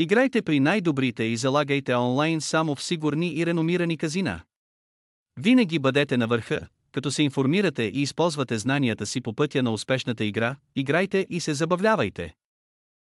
Играйте при най-добрите и залагайте онлайн само в сигурни и реномирани казина. Винаги бъдете на върха, като се информирате и използвате знанията си по пътя на успешната игра, играйте и се забавлявайте.